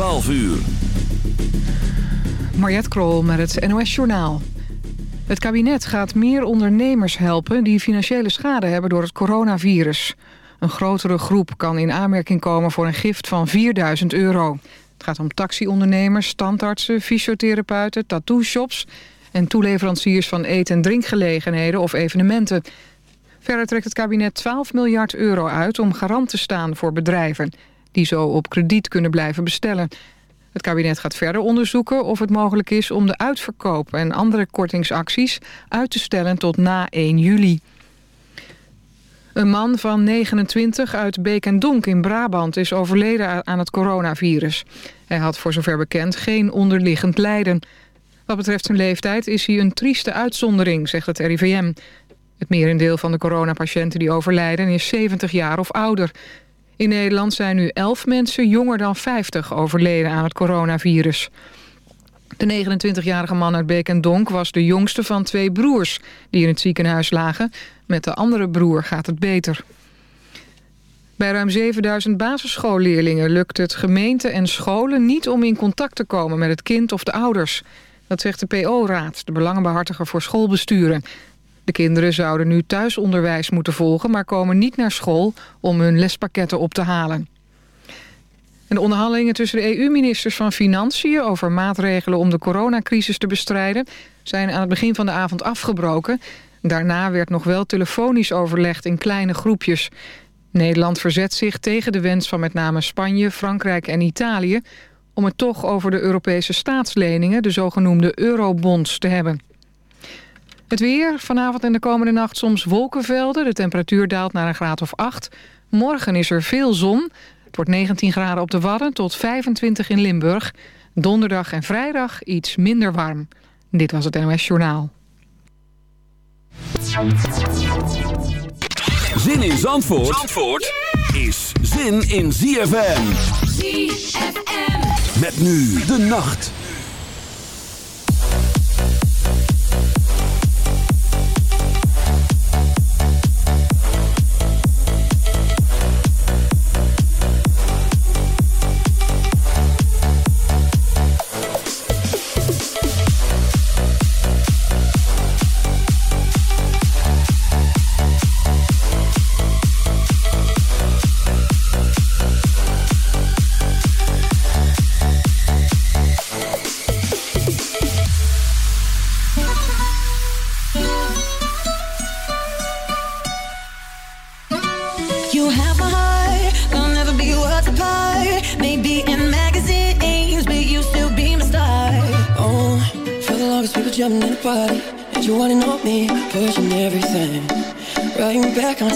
12 uur. Mariette Krol met het NOS Journaal. Het kabinet gaat meer ondernemers helpen... die financiële schade hebben door het coronavirus. Een grotere groep kan in aanmerking komen voor een gift van 4000 euro. Het gaat om taxiondernemers, standartsen, fysiotherapeuten, tattoo-shops... en toeleveranciers van eet- en drinkgelegenheden of evenementen. Verder trekt het kabinet 12 miljard euro uit om garant te staan voor bedrijven... die zo op krediet kunnen blijven bestellen... Het kabinet gaat verder onderzoeken of het mogelijk is om de uitverkoop en andere kortingsacties uit te stellen tot na 1 juli. Een man van 29 uit Beek en Donk in Brabant is overleden aan het coronavirus. Hij had voor zover bekend geen onderliggend lijden. Wat betreft zijn leeftijd is hij een trieste uitzondering, zegt het RIVM. Het merendeel van de coronapatiënten die overlijden is 70 jaar of ouder. In Nederland zijn nu 11 mensen jonger dan 50 overleden aan het coronavirus. De 29-jarige man uit Beek was de jongste van twee broers... die in het ziekenhuis lagen. Met de andere broer gaat het beter. Bij ruim 7000 basisschoolleerlingen lukt het gemeente en scholen niet om in contact te komen met het kind of de ouders. Dat zegt de PO-raad, de belangenbehartiger voor schoolbesturen. De kinderen zouden nu thuisonderwijs moeten volgen... maar komen niet naar school om hun lespakketten op te halen. En de onderhandelingen tussen de EU-ministers van Financiën... over maatregelen om de coronacrisis te bestrijden... zijn aan het begin van de avond afgebroken. Daarna werd nog wel telefonisch overlegd in kleine groepjes. Nederland verzet zich tegen de wens van met name Spanje, Frankrijk en Italië... om het toch over de Europese staatsleningen, de zogenoemde eurobonds, te hebben. Het weer, vanavond en de komende nacht soms wolkenvelden. De temperatuur daalt naar een graad of 8. Morgen is er veel zon. Het wordt 19 graden op de Wadden tot 25 in Limburg. Donderdag en vrijdag iets minder warm. Dit was het NOS Journaal. Zin in Zandvoort, Zandvoort is zin in ZFM. ZFM. Met nu de nacht.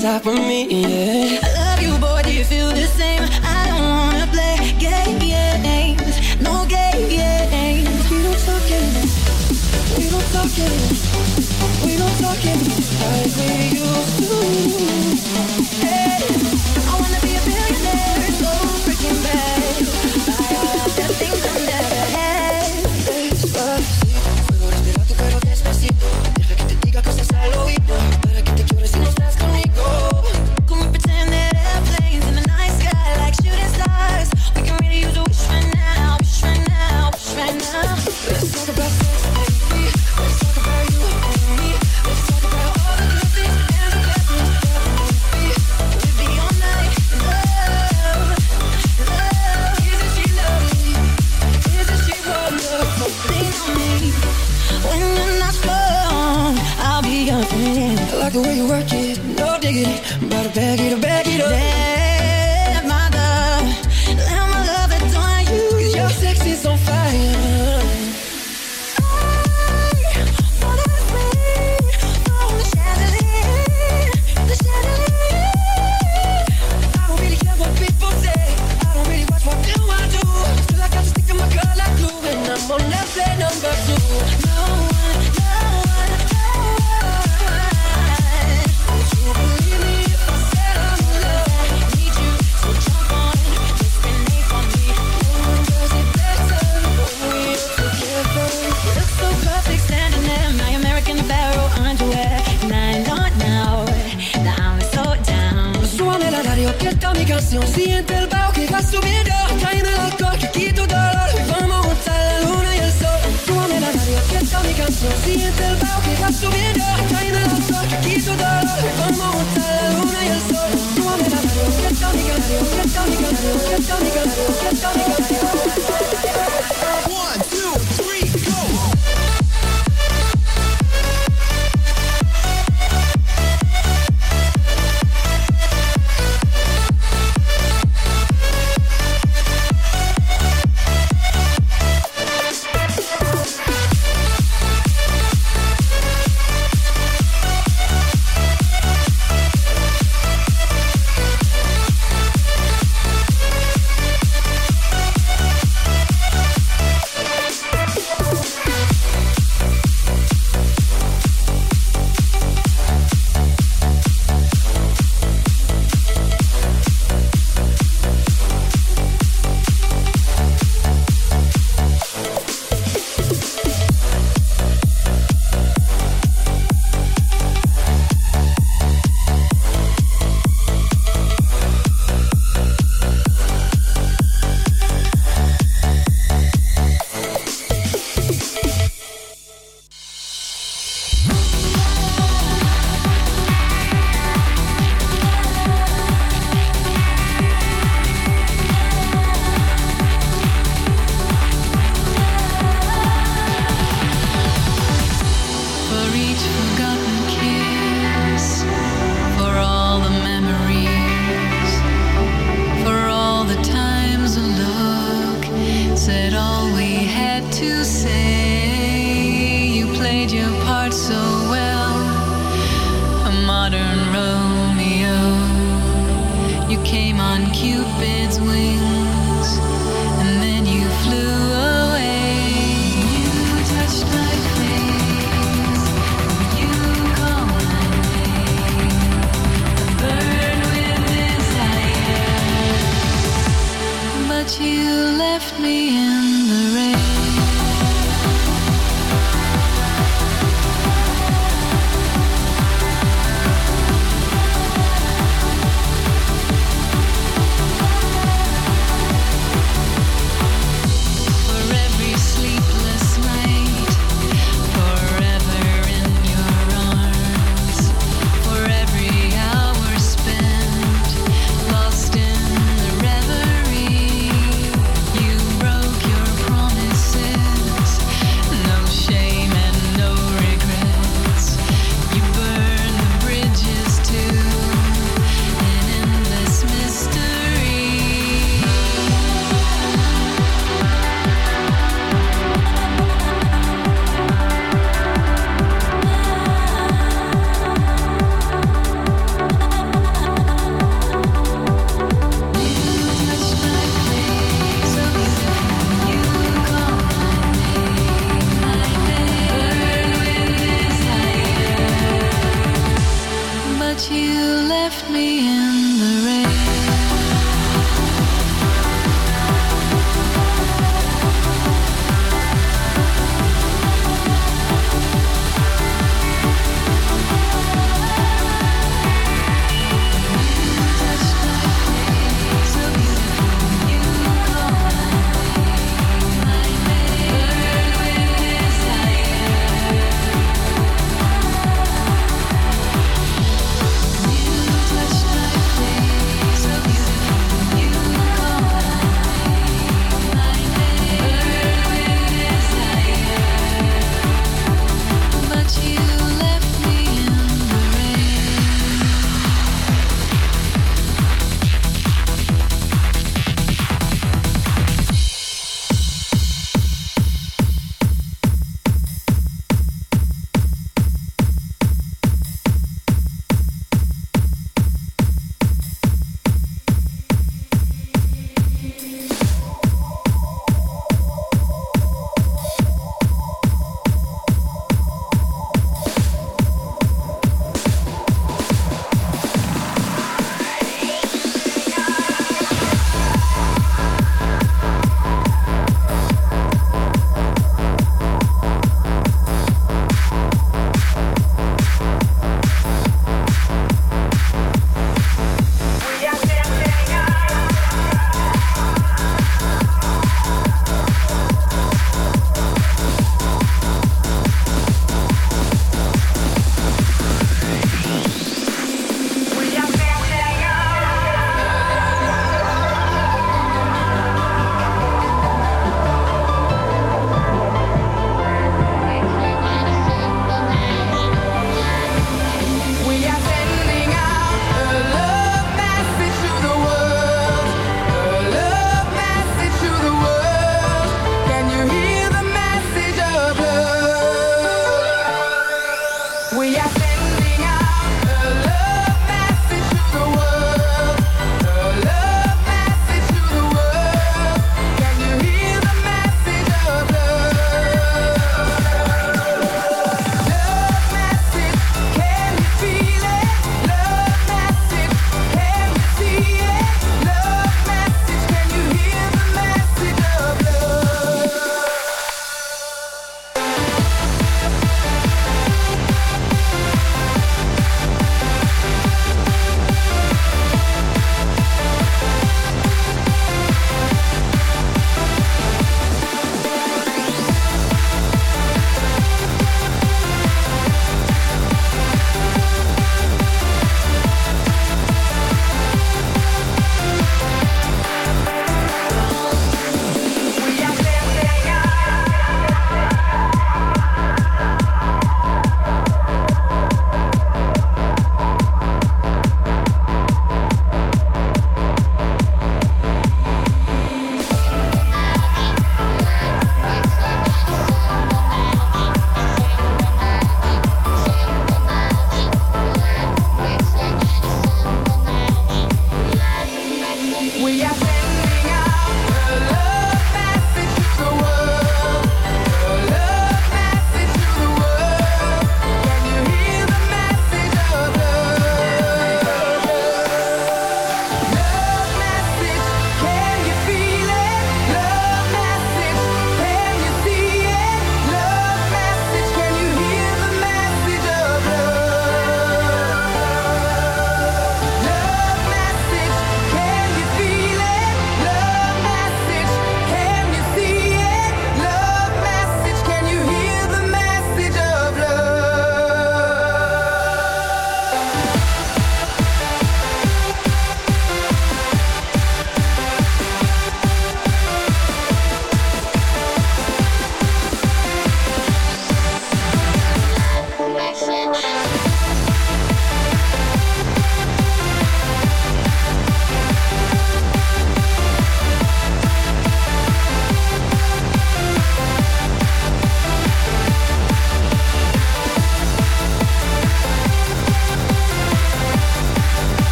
Top of me,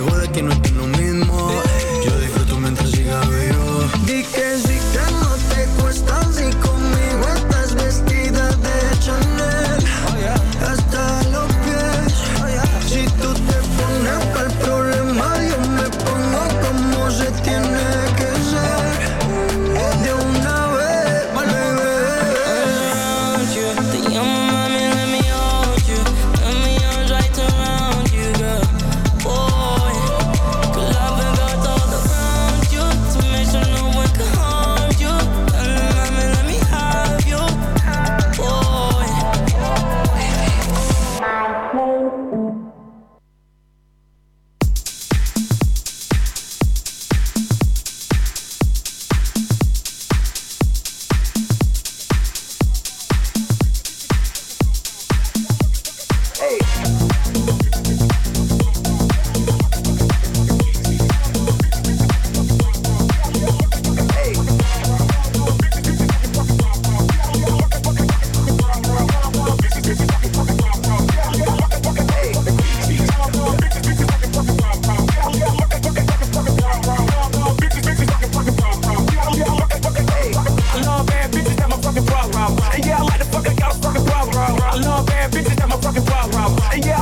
seguro que no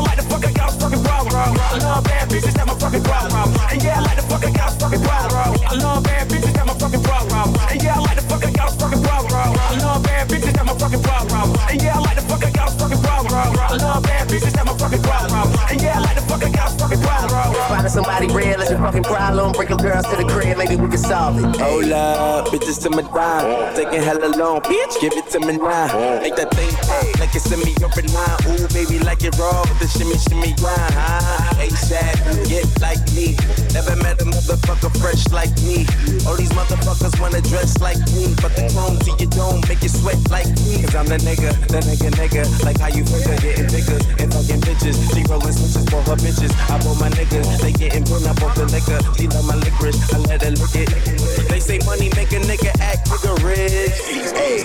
like the fuck I got a fucking problem. I love bad bitches, that's my fucking problem. And yeah, I like the fuck I got a fucking problem. I love bad bitches, that's my fucking problem. And yeah, I like the fuck I got a fucking problem. I love bad bitches, that's my fucking problem. And yeah, I like the fuck I got a fucking problem. I love bad bitches, that's my fucking problem somebody real, that's your fucking problem. Bring your girls to the crib, maybe we can solve it. Hey. Hold up, bitches to my dime. Taking hella long, bitch, give it to me now. Make that thing pop, like it's in me up and. Ooh, baby, like it raw with the shimmy, shimmy grind. sad, get like me. Never met a motherfucker fresh like me. All these motherfuckers wanna dress like me. But the chrome to your dome make you sweat like me. Cause I'm the nigga, the nigga, nigga. Like how you figure getting bigger and fucking bitches. She rolling switches for her bitches. I bought my niggas, they get getting burned up off the liquor. She love my licorice, I let her lick it. They say money make a nigga act nigga rich. Hey.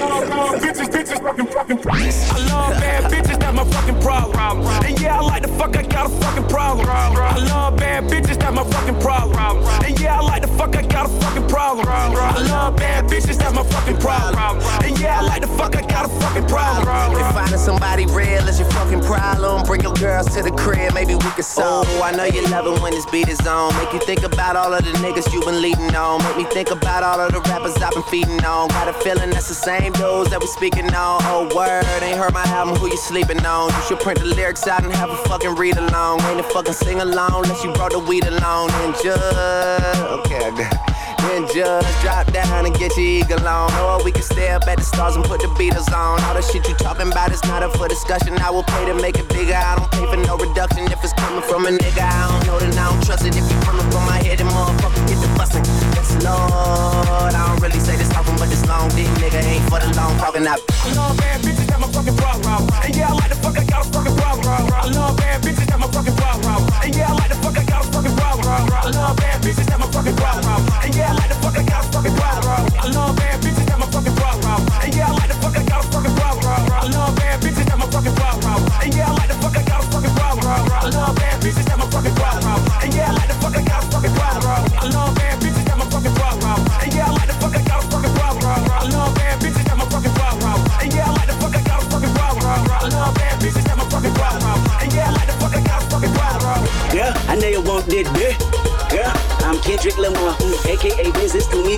Bitches, bitches, fucking, fucking I love bad bitches, that's my fucking problem. And yeah, I like the fuck, I got a fucking problem. I love bad bitches, that's my fucking problem. And yeah, I like the fuck, I got a fucking problem. I love bad bitches, that's my fucking problem. And yeah, I like the fuck, I got a fucking problem. If finding somebody real is your fucking problem, bring your girls to the crib, maybe we can solve. Oh, I know you love it when this beat is on. Make you think about all of the niggas you've been leading on. Make me think about all of the rappers I've been feeding on. Got a feeling that's the same dudes that we speaking on. Oh, word, ain't heard my album, who you sleeping on? You should print the lyrics out and have a fucking read along. Ain't a fucking sing along unless you brought the weed along. And just, okay, I got Then just drop down and get your eagle on. Or we can stay up at the stars and put the Beatles on. All the shit you talking about is not up for discussion. I will pay to make it bigger. I don't pay for no reduction if it's coming from a nigga. I don't know that I don't trust it. If you coming from my head, then motherfucker get the bustin'. Yes, Lord. I don't really say this often, but this long dick nigga ain't for the long talking. I love bad bitches, got my fucking problem. And yeah, I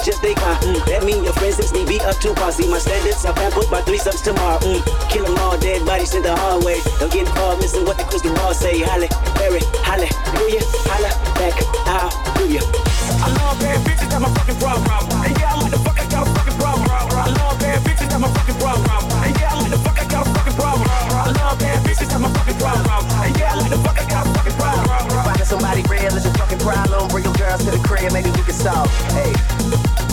just they car. Mm, that mean your friends since me be up to par. See my standards, I plan put my three subs tomorrow. Mm, kill them all, dead bodies in the hallway. Don't get caught missing what the crystal ball say. Halle, Berry, halle, do ya? Holla back, how do ya? I love bad bitches, that's my fucking problem. And yeah, I like the fuck, I got a fucking problem. I love bad bitches, that's my fucking problem. And yeah, I like the fuck, I got a fucking problem. I love bad bitches, that's my fucking problem. And yeah, I like the fuck, I got a fucking problem. Finding somebody real is your fucking problem. Bring your girls to the crib, maybe we can solve. Hey. Hey.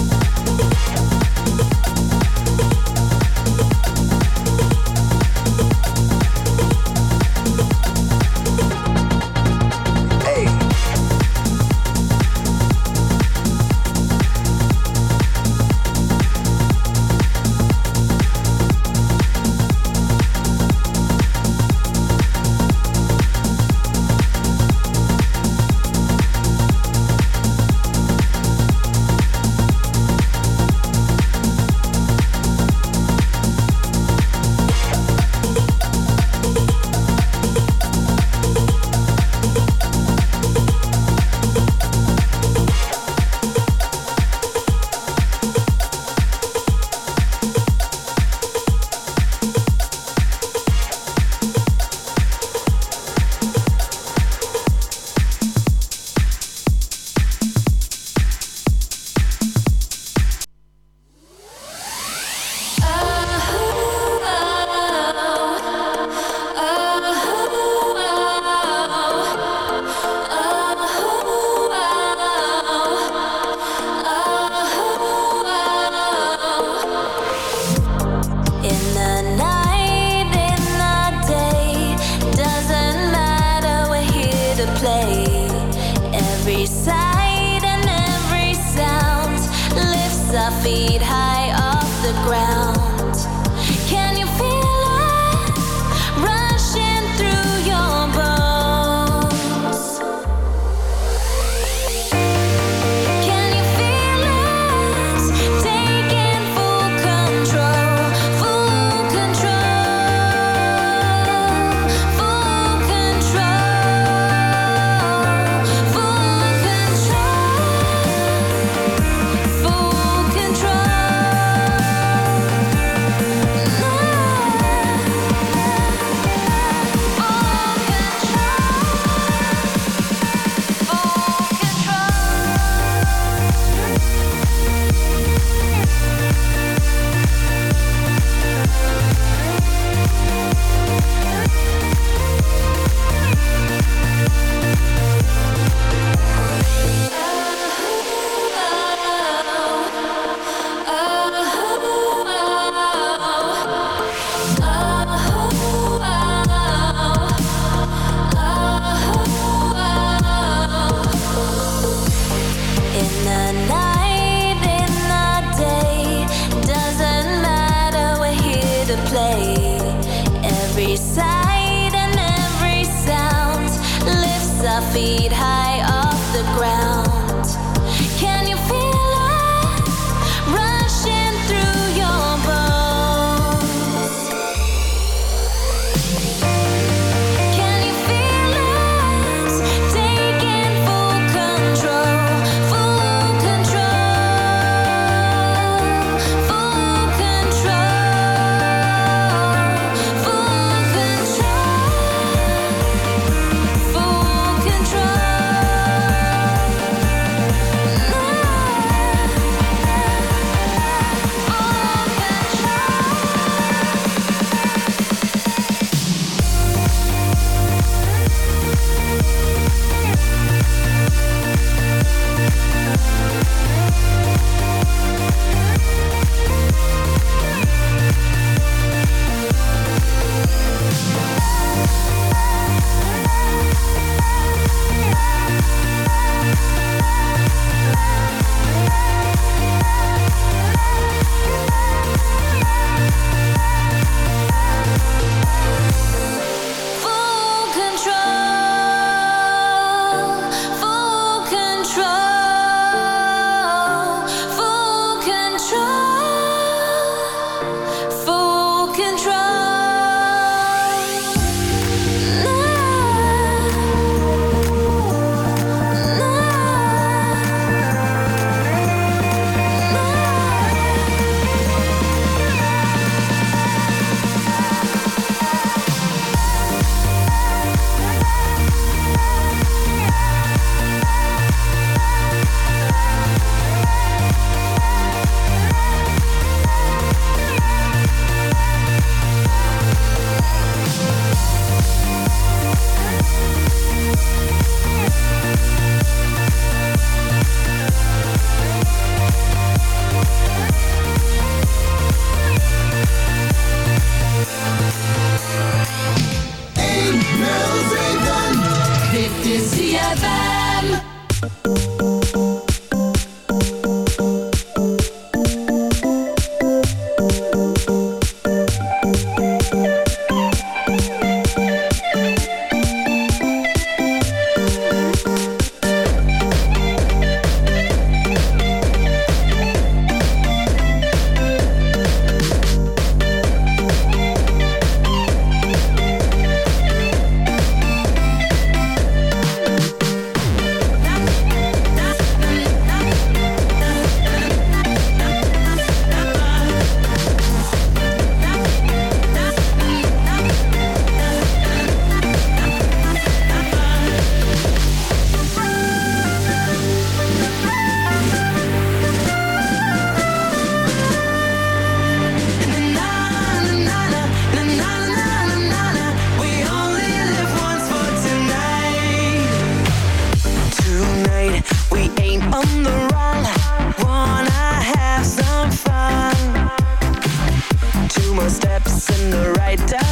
right die.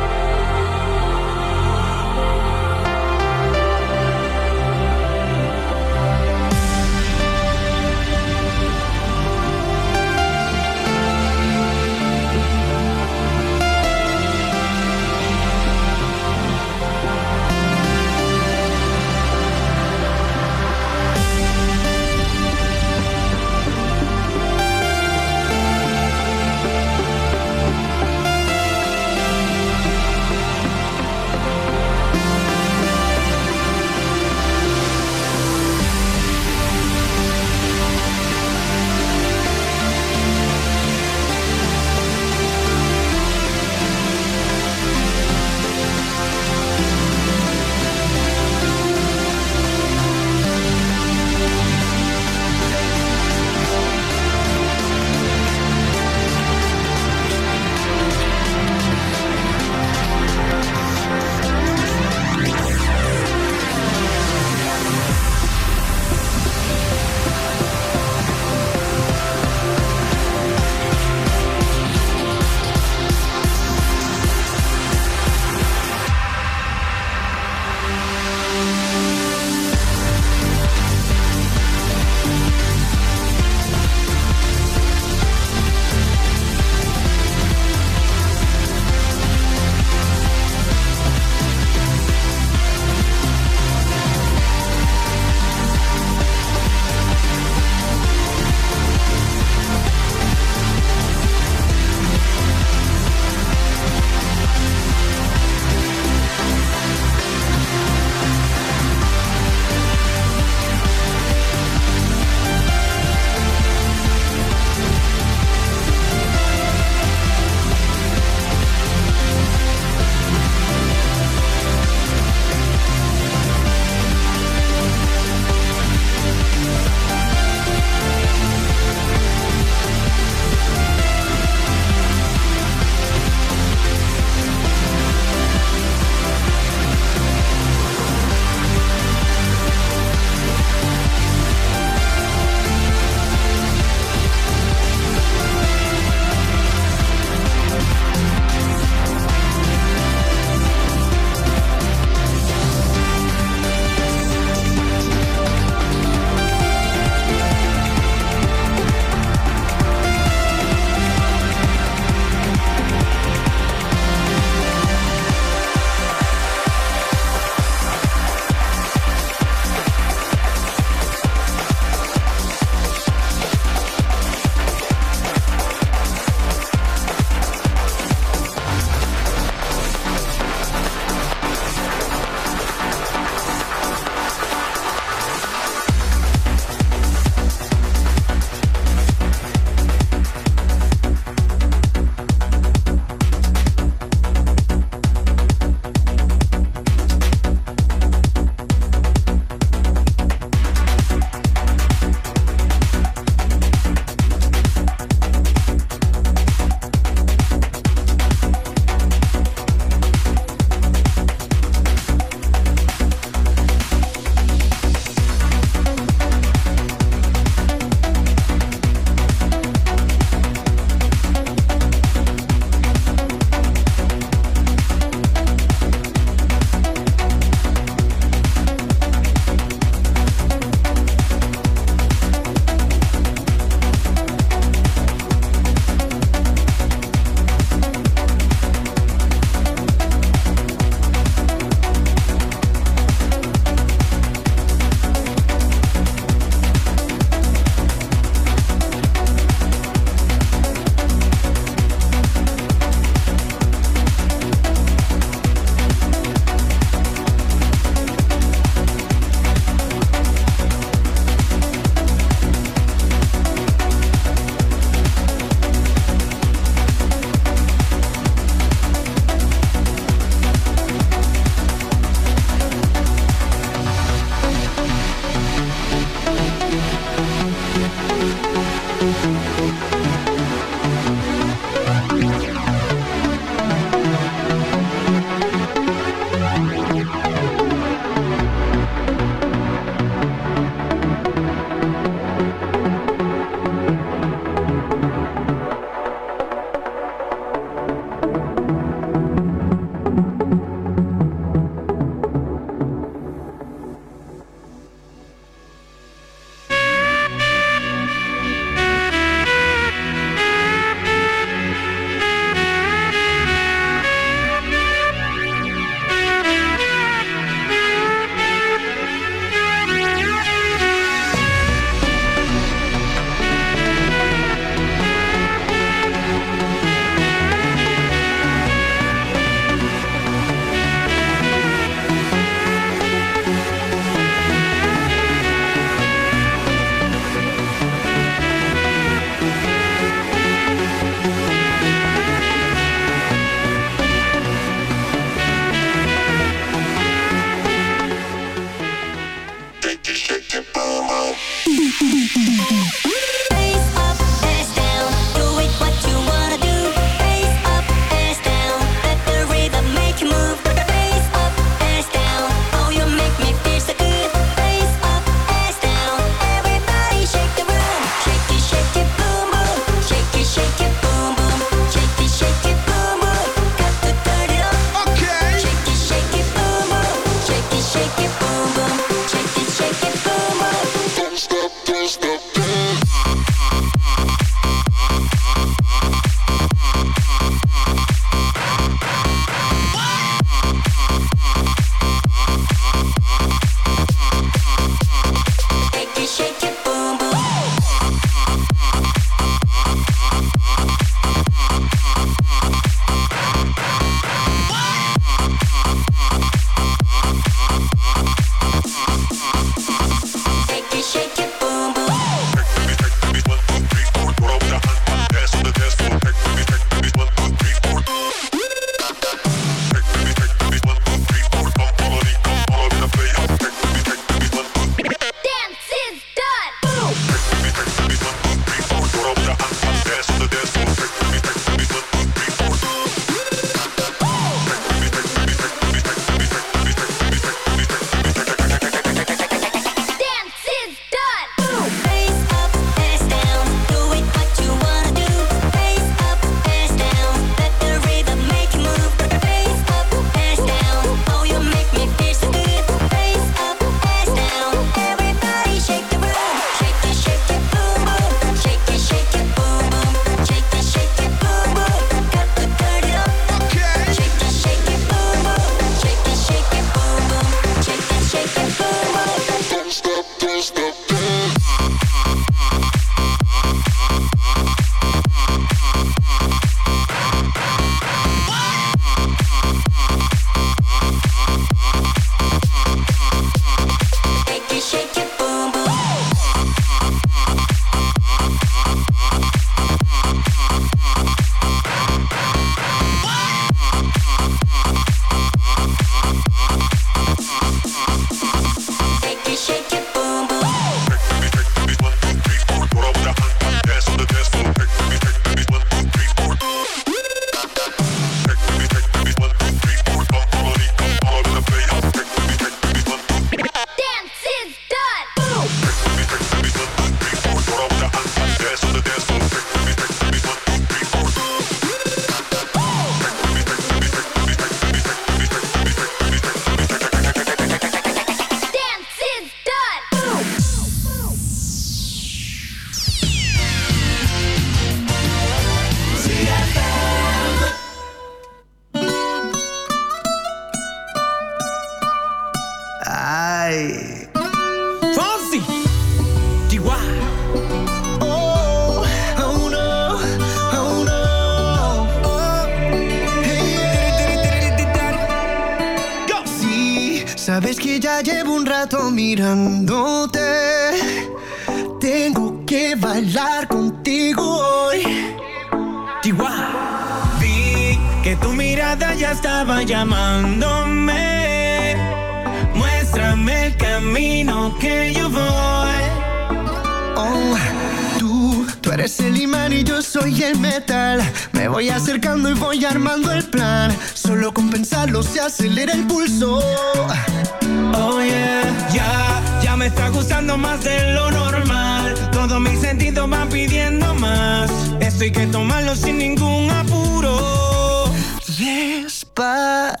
Todos mis sentidos van pidiendo más. Esto hay que tomarlo sin ningún apuro. Despacito,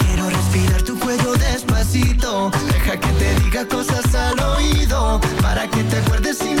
quiero respirar tu cuello despacito. Deja que te diga cosas al oído para que te acuerdes sin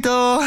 と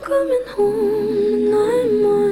coming home and I'm on.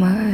my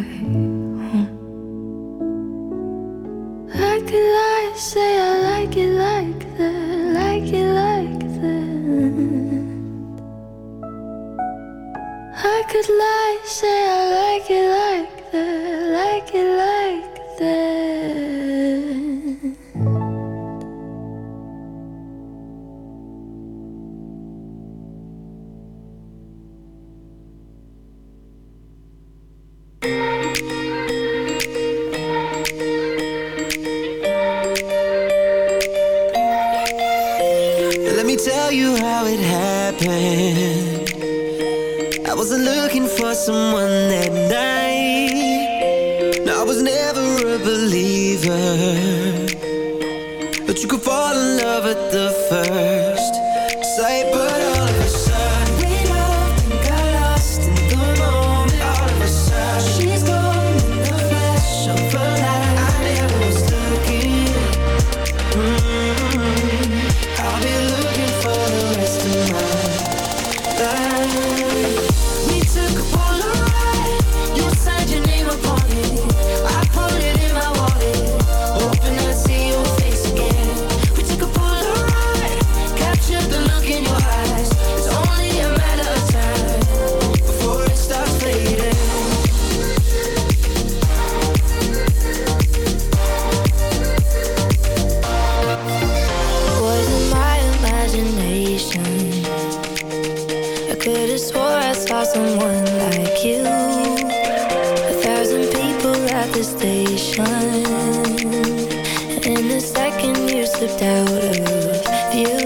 you.